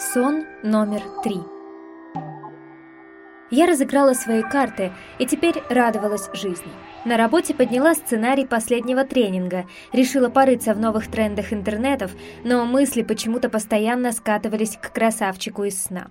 Сон номер три. Я разыграла свои карты и теперь радовалась жизни. На работе подняла сценарий последнего тренинга, решила порыться в новых трендах интернетов, но мысли почему-то постоянно скатывались к красавчику из сна.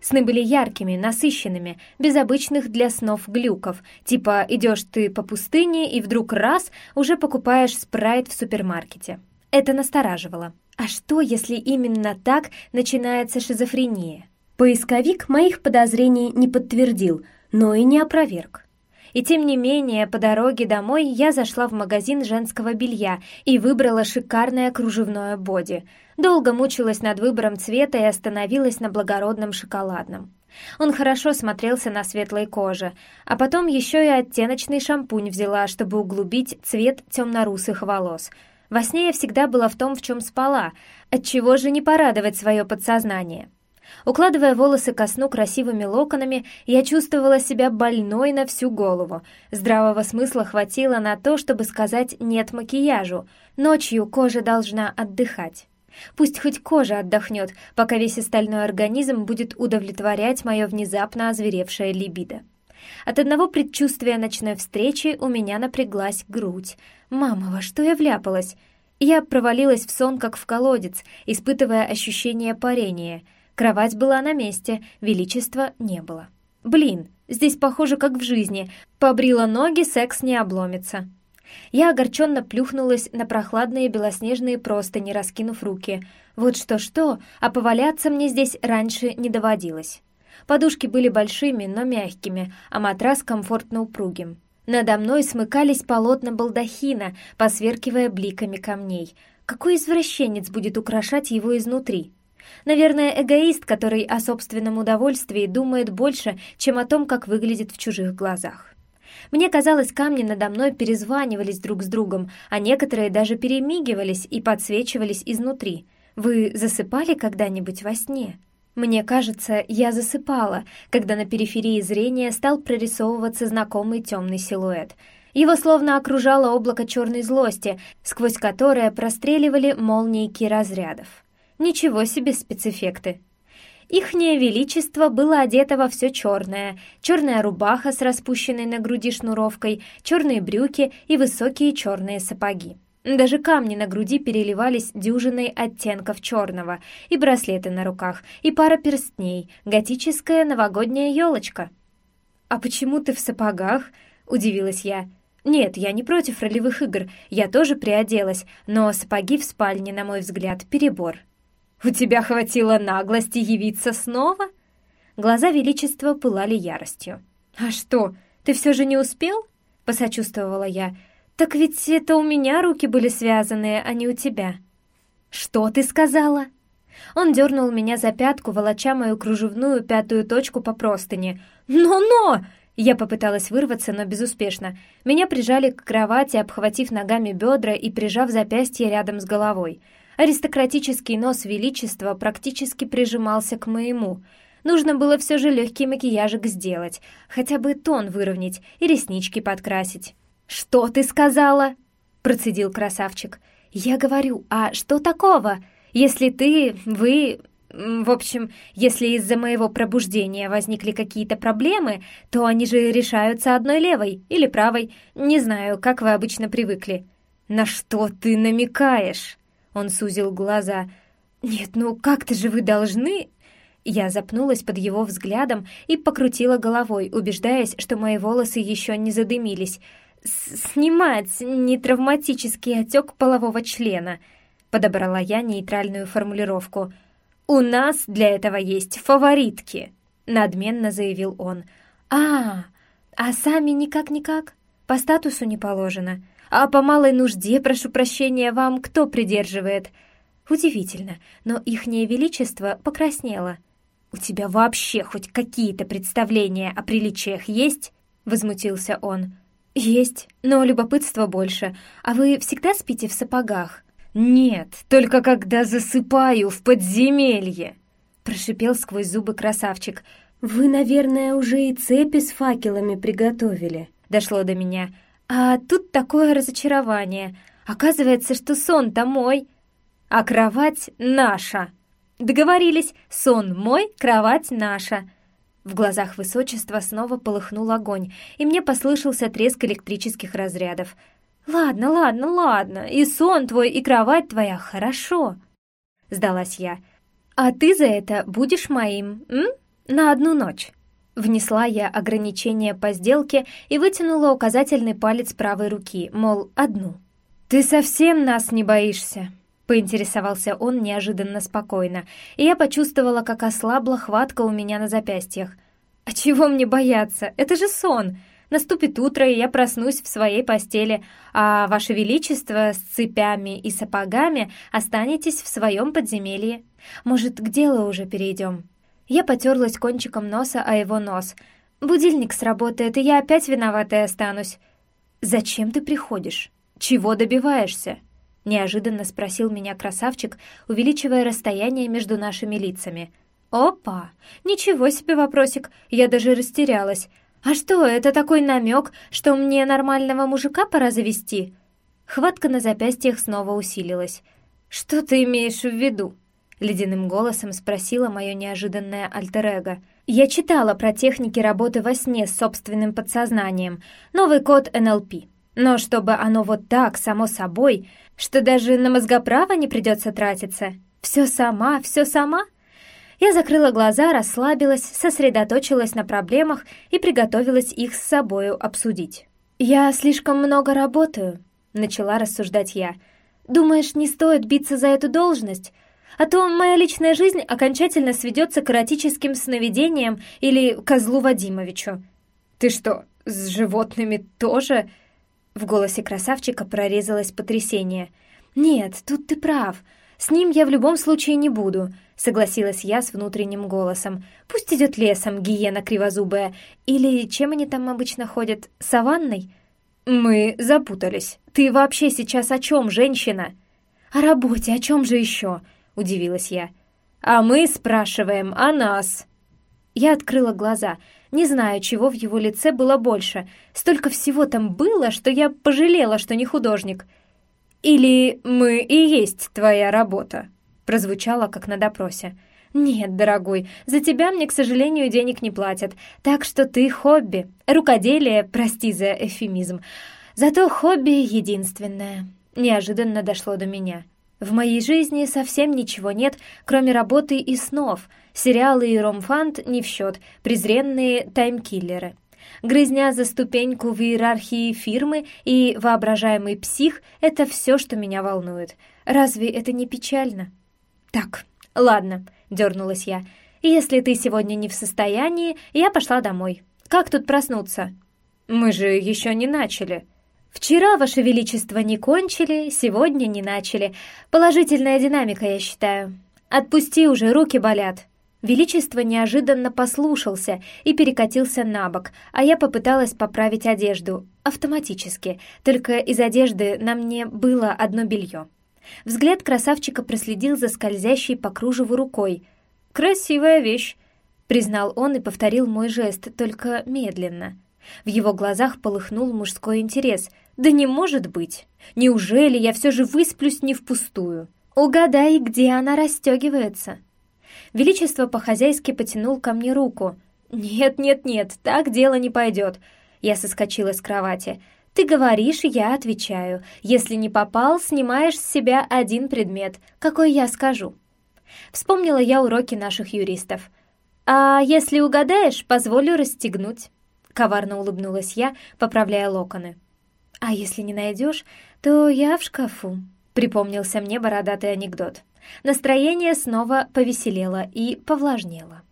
Сны были яркими, насыщенными, без обычных для снов глюков, типа идешь ты по пустыне и вдруг раз уже покупаешь спрайт в супермаркете. Это настораживало. А что, если именно так начинается шизофрения? Поисковик моих подозрений не подтвердил, но и не опроверг. И тем не менее, по дороге домой я зашла в магазин женского белья и выбрала шикарное кружевное боди. Долго мучилась над выбором цвета и остановилась на благородном шоколадном. Он хорошо смотрелся на светлой коже, а потом еще и оттеночный шампунь взяла, чтобы углубить цвет темно-русых волос — во сне я всегда была в том, в чем спала. Отчего же не порадовать свое подсознание? Укладывая волосы ко сну красивыми локонами, я чувствовала себя больной на всю голову. Здравого смысла хватило на то, чтобы сказать «нет макияжу». Ночью кожа должна отдыхать. Пусть хоть кожа отдохнет, пока весь остальной организм будет удовлетворять мое внезапно озверевшее либидо. От одного предчувствия ночной встречи у меня напряглась грудь. «Мама, во что я вляпалась?» Я провалилась в сон, как в колодец, испытывая ощущение парения. Кровать была на месте, величества не было. «Блин, здесь похоже, как в жизни. Побрила ноги, секс не обломится». Я огорченно плюхнулась на прохладные белоснежные простыни, раскинув руки. Вот что-что, а поваляться мне здесь раньше не доводилось. Подушки были большими, но мягкими, а матрас комфортно упругим. Надо мной смыкались полотна балдахина, посверкивая бликами камней. Какой извращенец будет украшать его изнутри? Наверное, эгоист, который о собственном удовольствии думает больше, чем о том, как выглядит в чужих глазах. Мне казалось, камни надо мной перезванивались друг с другом, а некоторые даже перемигивались и подсвечивались изнутри. Вы засыпали когда-нибудь во сне? Мне кажется, я засыпала, когда на периферии зрения стал прорисовываться знакомый темный силуэт. Его словно окружало облако черной злости, сквозь которое простреливали молнийки разрядов. Ничего себе спецэффекты! Ихнее величество было одето во все черное. Черная рубаха с распущенной на груди шнуровкой, черные брюки и высокие черные сапоги. Даже камни на груди переливались дюжиной оттенков черного, и браслеты на руках, и пара перстней, готическая новогодняя елочка. «А почему ты в сапогах?» — удивилась я. «Нет, я не против ролевых игр, я тоже приоделась, но сапоги в спальне, на мой взгляд, перебор». «У тебя хватило наглости явиться снова?» Глаза Величества пылали яростью. «А что, ты все же не успел?» — посочувствовала я. «Так ведь это у меня руки были связаны, а не у тебя». «Что ты сказала?» Он дернул меня за пятку, волоча мою кружевную пятую точку по простыне. «Но-но!» Я попыталась вырваться, но безуспешно. Меня прижали к кровати, обхватив ногами бедра и прижав запястье рядом с головой. Аристократический нос величества практически прижимался к моему. Нужно было все же легкий макияжик сделать, хотя бы тон выровнять и реснички подкрасить. «Что ты сказала?» — процедил красавчик. «Я говорю, а что такого? Если ты, вы... В общем, если из-за моего пробуждения возникли какие-то проблемы, то они же решаются одной левой или правой. Не знаю, как вы обычно привыкли». «На что ты намекаешь?» Он сузил глаза. «Нет, ну как-то же вы должны...» Я запнулась под его взглядом и покрутила головой, убеждаясь, что мои волосы еще не задымились снимать нетравматический отек полового члена», — подобрала я нейтральную формулировку. «У нас для этого есть фаворитки», — надменно заявил он. «А, а сами никак-никак? По статусу не положено. А по малой нужде, прошу прощения, вам кто придерживает?» Удивительно, но ихнее величество покраснело. «У тебя вообще хоть какие-то представления о приличиях есть?» — возмутился он. «Есть, но любопытство больше. А вы всегда спите в сапогах?» «Нет, только когда засыпаю в подземелье!» Прошипел сквозь зубы красавчик. «Вы, наверное, уже и цепи с факелами приготовили», — дошло до меня. «А тут такое разочарование. Оказывается, что сон-то мой, а кровать наша!» Договорились, сон мой, кровать наша». В глазах высочества снова полыхнул огонь, и мне послышался треск электрических разрядов. «Ладно, ладно, ладно, и сон твой, и кровать твоя хорошо», — сдалась я. «А ты за это будешь моим, м? На одну ночь». Внесла я ограничение по сделке и вытянула указательный палец правой руки, мол, одну. «Ты совсем нас не боишься?» Поинтересовался он неожиданно спокойно, и я почувствовала, как ослабла хватка у меня на запястьях. «А чего мне бояться? Это же сон! Наступит утро, и я проснусь в своей постели, а Ваше Величество с цепями и сапогами останетесь в своем подземелье. Может, к делу уже перейдем?» Я потерлась кончиком носа о его нос. «Будильник сработает, и я опять виноватой останусь». «Зачем ты приходишь? Чего добиваешься?» — неожиданно спросил меня красавчик, увеличивая расстояние между нашими лицами. «Опа! Ничего себе вопросик! Я даже растерялась. А что, это такой намек, что мне нормального мужика пора завести?» Хватка на запястьях снова усилилась. «Что ты имеешь в виду?» — ледяным голосом спросила мое неожиданное альтер-эго. «Я читала про техники работы во сне с собственным подсознанием. Новый код НЛП. Но чтобы оно вот так, само собой, что даже на мозгоправо не придется тратиться. Все сама, все сама. Я закрыла глаза, расслабилась, сосредоточилась на проблемах и приготовилась их с собою обсудить. «Я слишком много работаю», — начала рассуждать я. «Думаешь, не стоит биться за эту должность? А то моя личная жизнь окончательно сведется к эротическим сновидениям или козлу Вадимовичу». «Ты что, с животными тоже?» В голосе красавчика прорезалось потрясение. «Нет, тут ты прав. С ним я в любом случае не буду», — согласилась я с внутренним голосом. «Пусть идет лесом, гиена кривозубая. Или чем они там обычно ходят? Саванной?» «Мы запутались. Ты вообще сейчас о чем, женщина?» «О работе, о чем же еще?» — удивилась я. «А мы спрашиваем о нас». Я открыла глаза — не знаю, чего в его лице было больше. Столько всего там было, что я пожалела, что не художник. «Или мы и есть твоя работа?» прозвучало, как на допросе. «Нет, дорогой, за тебя мне, к сожалению, денег не платят, так что ты хобби. Рукоделие, прости за эфемизм. Зато хобби единственное». Неожиданно дошло до меня. В моей жизни совсем ничего нет, кроме работы и снов. Сериалы и ромфант не в счет, презренные таймкиллеры. Грызня за ступеньку в иерархии фирмы и воображаемый псих — это все, что меня волнует. Разве это не печально? «Так, ладно», — дернулась я. «Если ты сегодня не в состоянии, я пошла домой. Как тут проснуться?» «Мы же еще не начали», «Вчера, Ваше Величество, не кончили, сегодня не начали. Положительная динамика, я считаю. Отпусти уже, руки болят». Величество неожиданно послушался и перекатился на бок, а я попыталась поправить одежду, автоматически, только из одежды на мне было одно белье. Взгляд красавчика проследил за скользящей по кружеву рукой. «Красивая вещь», — признал он и повторил мой жест, только медленно. В его глазах полыхнул мужской интерес. «Да не может быть! Неужели я все же высплюсь не впустую? Угадай, где она расстегивается!» Величество по-хозяйски потянул ко мне руку. «Нет, нет, нет, так дело не пойдет!» Я соскочила с кровати. «Ты говоришь, я отвечаю. Если не попал, снимаешь с себя один предмет, какой я скажу». Вспомнила я уроки наших юристов. «А если угадаешь, позволю расстегнуть». Коварно улыбнулась я, поправляя локоны. «А если не найдешь, то я в шкафу», — припомнился мне бородатый анекдот. Настроение снова повеселело и повлажнело.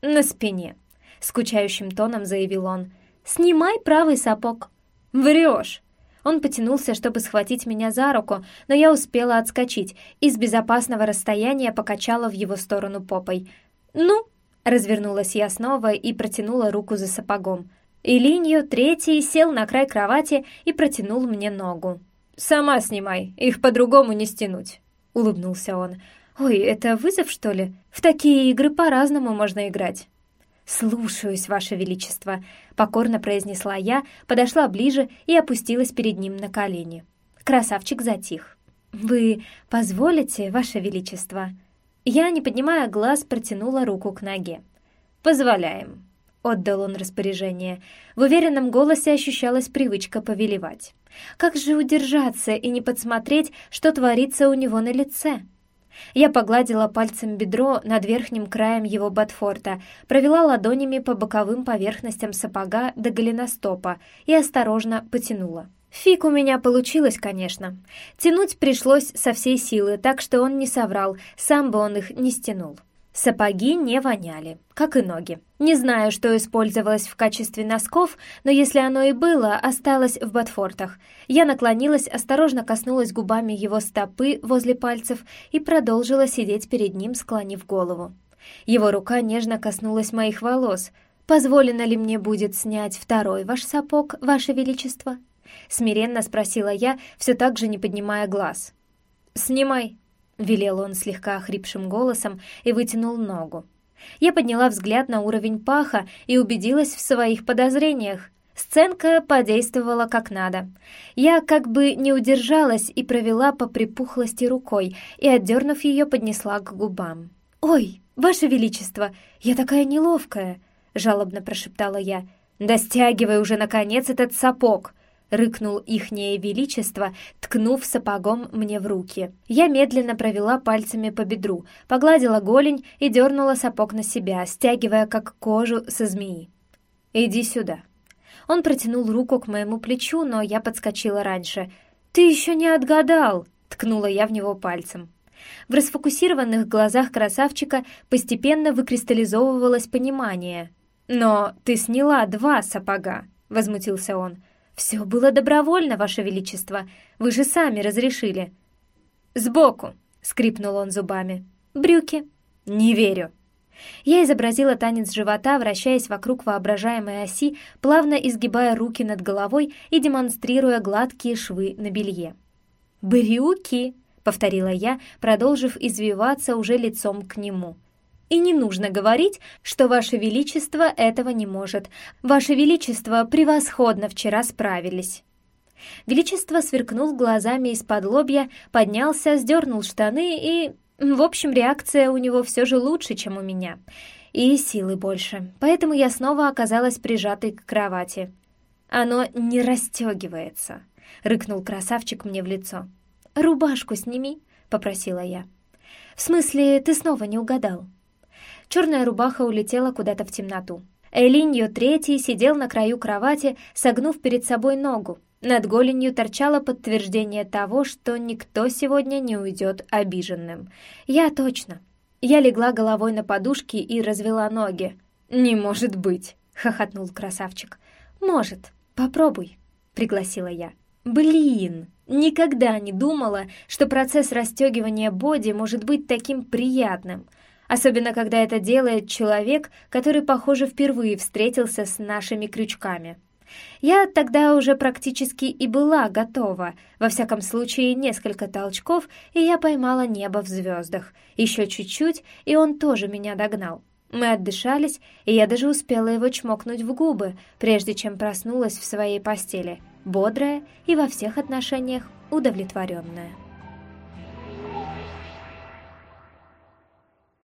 «На спине», — скучающим тоном заявил он. «Снимай правый сапог». «Врешь!» Он потянулся, чтобы схватить меня за руку, но я успела отскочить и с безопасного расстояния покачала в его сторону попой. «Ну?» — развернулась я снова и протянула руку за сапогом. Илинью третий сел на край кровати и протянул мне ногу. «Сама снимай, их по-другому не стянуть», — улыбнулся он. «Ой, это вызов, что ли? В такие игры по-разному можно играть». «Слушаюсь, Ваше Величество», — покорно произнесла я, подошла ближе и опустилась перед ним на колени. Красавчик затих. «Вы позволите, Ваше Величество?» Я, не поднимая глаз, протянула руку к ноге. «Позволяем», — отдал он распоряжение. В уверенном голосе ощущалась привычка повелевать. «Как же удержаться и не подсмотреть, что творится у него на лице?» Я погладила пальцем бедро над верхним краем его ботфорта, провела ладонями по боковым поверхностям сапога до голеностопа и осторожно потянула. Фиг у меня получилось, конечно. Тянуть пришлось со всей силы, так что он не соврал, сам бы он их не стянул. Сапоги не воняли, как и ноги. Не знаю, что использовалось в качестве носков, но если оно и было, осталось в ботфортах. Я наклонилась, осторожно коснулась губами его стопы возле пальцев и продолжила сидеть перед ним, склонив голову. Его рука нежно коснулась моих волос. «Позволено ли мне будет снять второй ваш сапог, ваше величество?» Смиренно спросила я, все так же не поднимая глаз. «Снимай», — велел он слегка охрипшим голосом и вытянул ногу. Я подняла взгляд на уровень паха и убедилась в своих подозрениях. Сценка подействовала как надо. Я как бы не удержалась и провела по припухлости рукой и, отдернув ее, поднесла к губам. «Ой, Ваше Величество, я такая неловкая!» — жалобно прошептала я. «Да стягивай уже, наконец, этот сапог!» — рыкнул ихнее величество, ткнув сапогом мне в руки. Я медленно провела пальцами по бедру, погладила голень и дернула сапог на себя, стягивая как кожу со змеи. «Иди сюда». Он протянул руку к моему плечу, но я подскочила раньше. «Ты еще не отгадал!» — ткнула я в него пальцем. В расфокусированных глазах красавчика постепенно выкристаллизовывалось понимание. «Но ты сняла два сапога!» — возмутился он. «Все было добровольно, Ваше Величество. Вы же сами разрешили». «Сбоку!» — скрипнул он зубами. «Брюки». «Не верю». Я изобразила танец живота, вращаясь вокруг воображаемой оси, плавно изгибая руки над головой и демонстрируя гладкие швы на белье. «Брюки!» — повторила я, продолжив извиваться уже лицом к нему — и не нужно говорить, что Ваше Величество этого не может. Ваше Величество превосходно вчера справились». Величество сверкнул глазами из-под лобья, поднялся, сдернул штаны и... В общем, реакция у него все же лучше, чем у меня. И силы больше. Поэтому я снова оказалась прижатой к кровати. «Оно не расстегивается», — рыкнул красавчик мне в лицо. «Рубашку сними», — попросила я. «В смысле, ты снова не угадал?» Черная рубаха улетела куда-то в темноту. Элиньо третий сидел на краю кровати, согнув перед собой ногу. Над голенью торчало подтверждение того, что никто сегодня не уйдет обиженным. Я точно. Я легла головой на подушки и развела ноги. «Не может быть!» — хохотнул красавчик. «Может. Попробуй», — пригласила я. «Блин!» Никогда не думала, что процесс расстегивания боди может быть таким приятным — особенно когда это делает человек, который, похоже, впервые встретился с нашими крючками. Я тогда уже практически и была готова. Во всяком случае, несколько толчков, и я поймала небо в звездах. Еще чуть-чуть, и он тоже меня догнал. Мы отдышались, и я даже успела его чмокнуть в губы, прежде чем проснулась в своей постели, бодрая и во всех отношениях удовлетворенная.